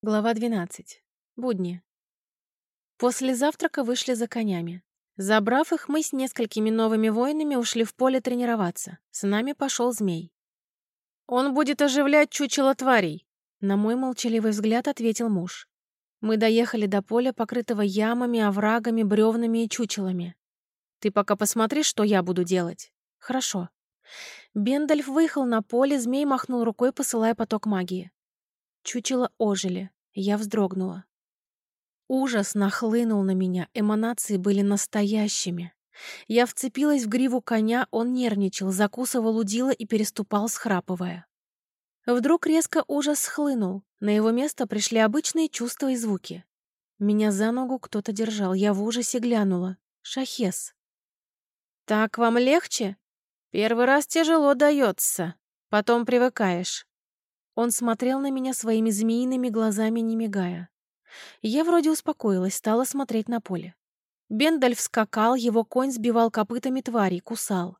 Глава 12. Будни. После завтрака вышли за конями. Забрав их, мы с несколькими новыми воинами ушли в поле тренироваться. С нами пошел змей. «Он будет оживлять чучело тварей», — на мой молчаливый взгляд ответил муж. Мы доехали до поля, покрытого ямами, оврагами, бревнами и чучелами. «Ты пока посмотри, что я буду делать». «Хорошо». Бендальф выехал на поле, змей махнул рукой, посылая поток магии. Чучело ожили. Я вздрогнула. Ужас нахлынул на меня, эманации были настоящими. Я вцепилась в гриву коня, он нервничал, закусывал удила и переступал, схрапывая. Вдруг резко ужас схлынул. На его место пришли обычные чувства и звуки. Меня за ногу кто-то держал, я в ужасе глянула. Шахес. «Так вам легче? Первый раз тяжело дается, потом привыкаешь». Он смотрел на меня своими змеиными глазами, не мигая. Я вроде успокоилась, стала смотреть на поле. Бендальф скакал, его конь сбивал копытами тварей, кусал.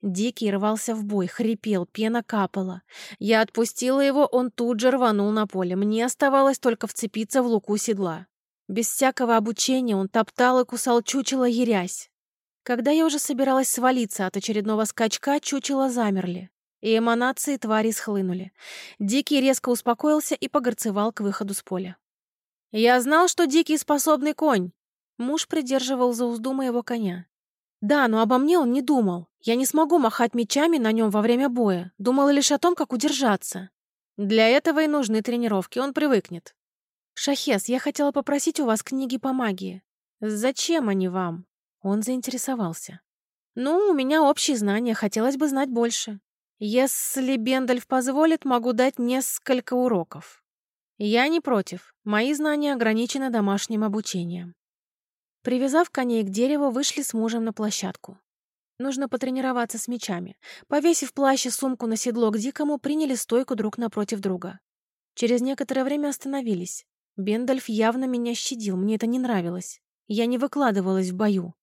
Дикий рвался в бой, хрипел, пена капала. Я отпустила его, он тут же рванул на поле. Мне оставалось только вцепиться в луку седла. Без всякого обучения он топтал и кусал чучело, ярясь. Когда я уже собиралась свалиться от очередного скачка, чучело замерли и эманации твари схлынули. Дикий резко успокоился и погорцевал к выходу с поля. «Я знал, что Дикий способный конь!» Муж придерживал за узду моего коня. «Да, но обо мне он не думал. Я не смогу махать мечами на нем во время боя. Думала лишь о том, как удержаться. Для этого и нужны тренировки, он привыкнет. Шахес, я хотела попросить у вас книги по магии. Зачем они вам?» Он заинтересовался. «Ну, у меня общие знания, хотелось бы знать больше. Если Бендальф позволит, могу дать несколько уроков. Я не против. Мои знания ограничены домашним обучением. Привязав коней к дереву, вышли с мужем на площадку. Нужно потренироваться с мечами. Повесив плащ и сумку на седло к дикому, приняли стойку друг напротив друга. Через некоторое время остановились. Бендальф явно меня щадил, мне это не нравилось. Я не выкладывалась в бою.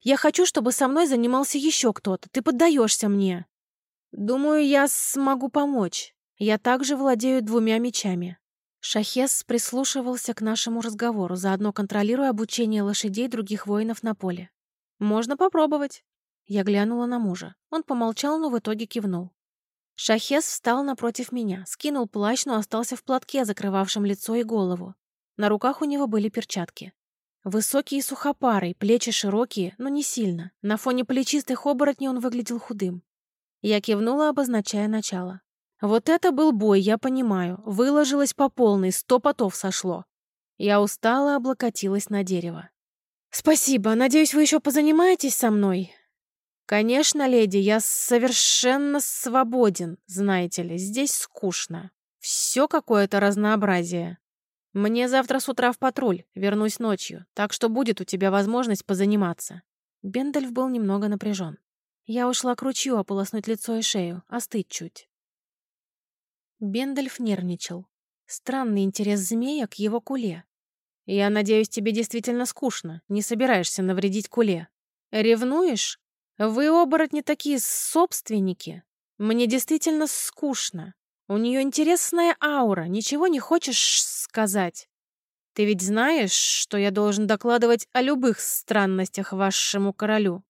«Я хочу, чтобы со мной занимался еще кто-то. Ты поддаешься мне!» «Думаю, я смогу помочь. Я также владею двумя мечами». Шахес прислушивался к нашему разговору, заодно контролируя обучение лошадей других воинов на поле. «Можно попробовать». Я глянула на мужа. Он помолчал, но в итоге кивнул. Шахес встал напротив меня, скинул плащ, но остался в платке, закрывавшем лицо и голову. На руках у него были перчатки. Высокий и сухопарый, плечи широкие, но не сильно. На фоне плечистых оборотней он выглядел худым. Я кивнула, обозначая начало. Вот это был бой, я понимаю. Выложилась по полной, сто потов сошло. Я устала, облокотилась на дерево. «Спасибо. Надеюсь, вы еще позанимаетесь со мной?» «Конечно, леди, я совершенно свободен, знаете ли. Здесь скучно. Все какое-то разнообразие. Мне завтра с утра в патруль, вернусь ночью, так что будет у тебя возможность позаниматься». Бендальф был немного напряжен. Я ушла к ручью ополоснуть лицо и шею, остыть чуть. Бендальф нервничал. Странный интерес змея к его куле. «Я надеюсь, тебе действительно скучно, не собираешься навредить куле. Ревнуешь? Вы, оборотни, такие собственники. Мне действительно скучно. У нее интересная аура, ничего не хочешь сказать. Ты ведь знаешь, что я должен докладывать о любых странностях вашему королю?»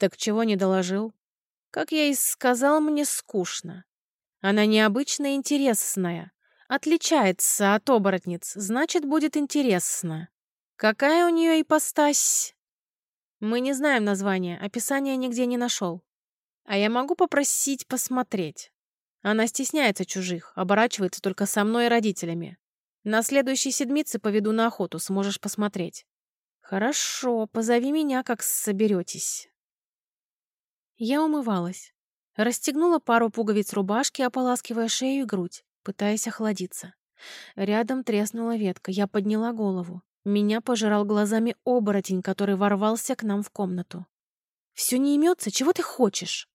Так чего не доложил? Как я и сказал, мне скучно. Она необычно интересная. Отличается от оборотниц, значит, будет интересно. Какая у нее ипостась? Мы не знаем названия, описания нигде не нашел. А я могу попросить посмотреть. Она стесняется чужих, оборачивается только со мной и родителями. На следующей седмице поведу на охоту, сможешь посмотреть. Хорошо, позови меня, как соберетесь. Я умывалась. Расстегнула пару пуговиц рубашки, ополаскивая шею и грудь, пытаясь охладиться. Рядом треснула ветка. Я подняла голову. Меня пожирал глазами оборотень, который ворвался к нам в комнату. «Все не имется? Чего ты хочешь?»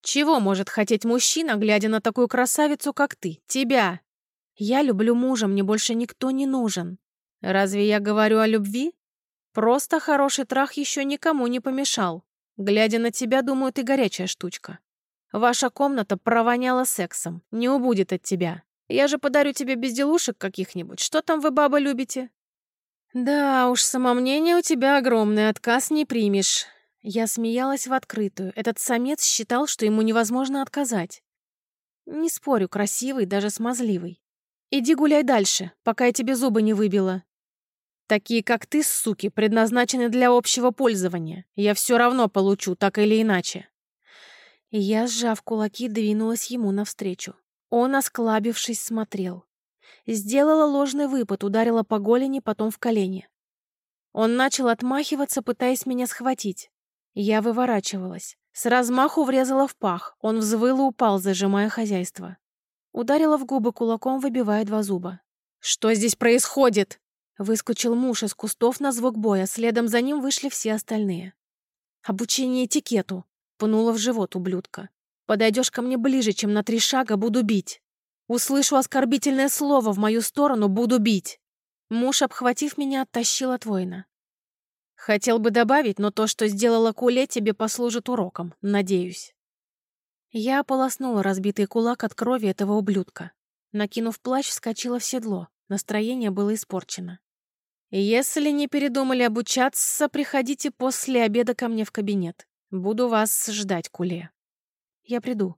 «Чего может хотеть мужчина, глядя на такую красавицу, как ты? Тебя!» «Я люблю мужа, мне больше никто не нужен». «Разве я говорю о любви?» «Просто хороший трах еще никому не помешал. Глядя на тебя, думаю, ты горячая штучка. Ваша комната провоняла сексом, не убудет от тебя. Я же подарю тебе безделушек каких-нибудь. Что там вы, баба, любите?» «Да уж, самомнение у тебя огромное, отказ не примешь». Я смеялась в открытую. Этот самец считал, что ему невозможно отказать. Не спорю, красивый, даже смазливый. Иди гуляй дальше, пока я тебе зубы не выбила. Такие, как ты, суки, предназначены для общего пользования. Я все равно получу, так или иначе. я, сжав кулаки, двинулась ему навстречу. Он, осклабившись, смотрел. Сделала ложный выпад, ударила по голени, потом в колени. Он начал отмахиваться, пытаясь меня схватить. Я выворачивалась. С размаху врезала в пах. Он взвыл и упал, зажимая хозяйство. Ударила в губы кулаком, выбивая два зуба. «Что здесь происходит?» Выскочил муж из кустов на звук боя, следом за ним вышли все остальные. «Обучение этикету!» — пнула в живот ублюдка. «Подойдешь ко мне ближе, чем на три шага, буду бить. Услышу оскорбительное слово в мою сторону, буду бить». Муж, обхватив меня, оттащил от воина. Хотел бы добавить, но то, что сделала Куле, тебе послужит уроком, надеюсь. Я ополоснула разбитый кулак от крови этого ублюдка. Накинув плащ, вскочила в седло. Настроение было испорчено. «Если не передумали обучаться, приходите после обеда ко мне в кабинет. Буду вас ждать, Куле». «Я приду»,